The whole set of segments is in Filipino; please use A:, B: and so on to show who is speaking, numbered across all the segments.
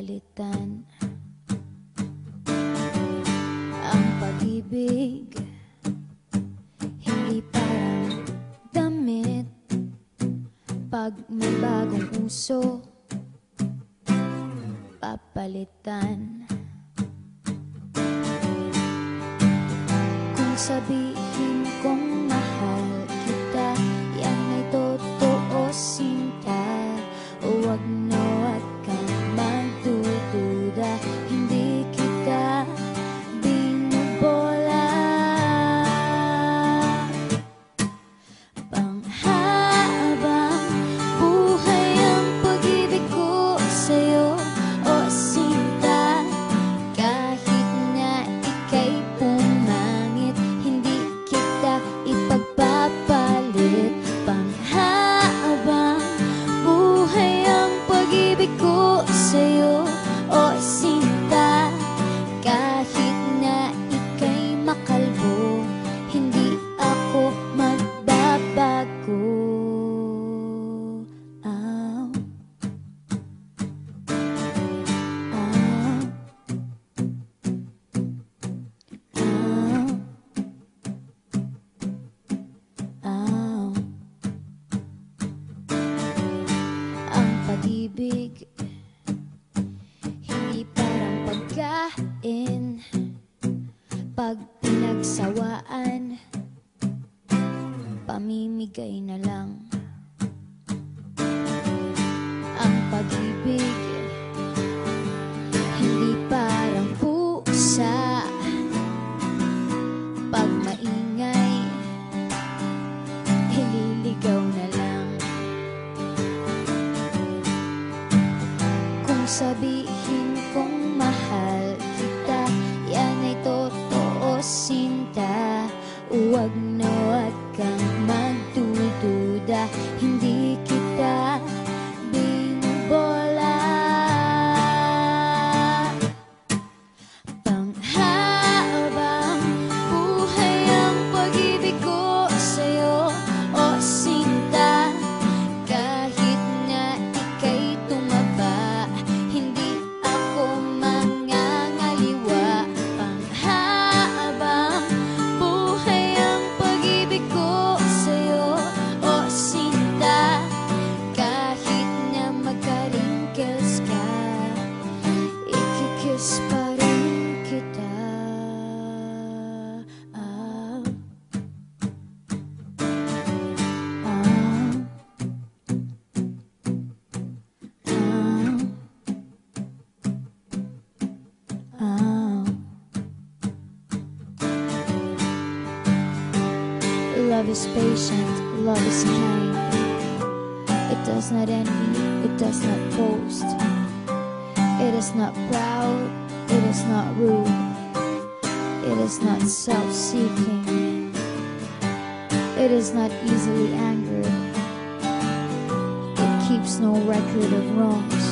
A: papalitan Ang pag-ibig Hindi parang damit. Pag may bagong uso Papalitan. Kung sabihin kong mahal kita Yan ay totoo sinta. Huwag na Pamimigay na lang. Ang pag-ibig Hindi parang pusa. Pag maingay Hililigaw na lang. Kung sabihin is patient, love is kind. It does not envy, it does not boast. It is not proud, it is not rude. It is not self seeking. It is not easily angered. It keeps no record of wrongs.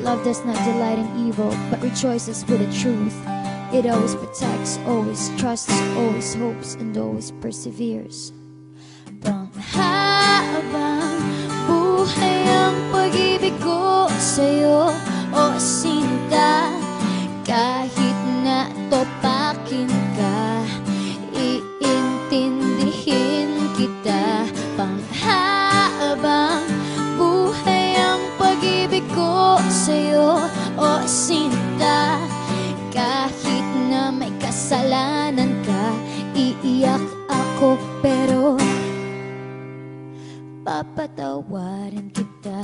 A: Love does not delight in evil, but rejoices with the truth. It always protects, always trusts, always hopes, and always perseveres. Papatawarin kita.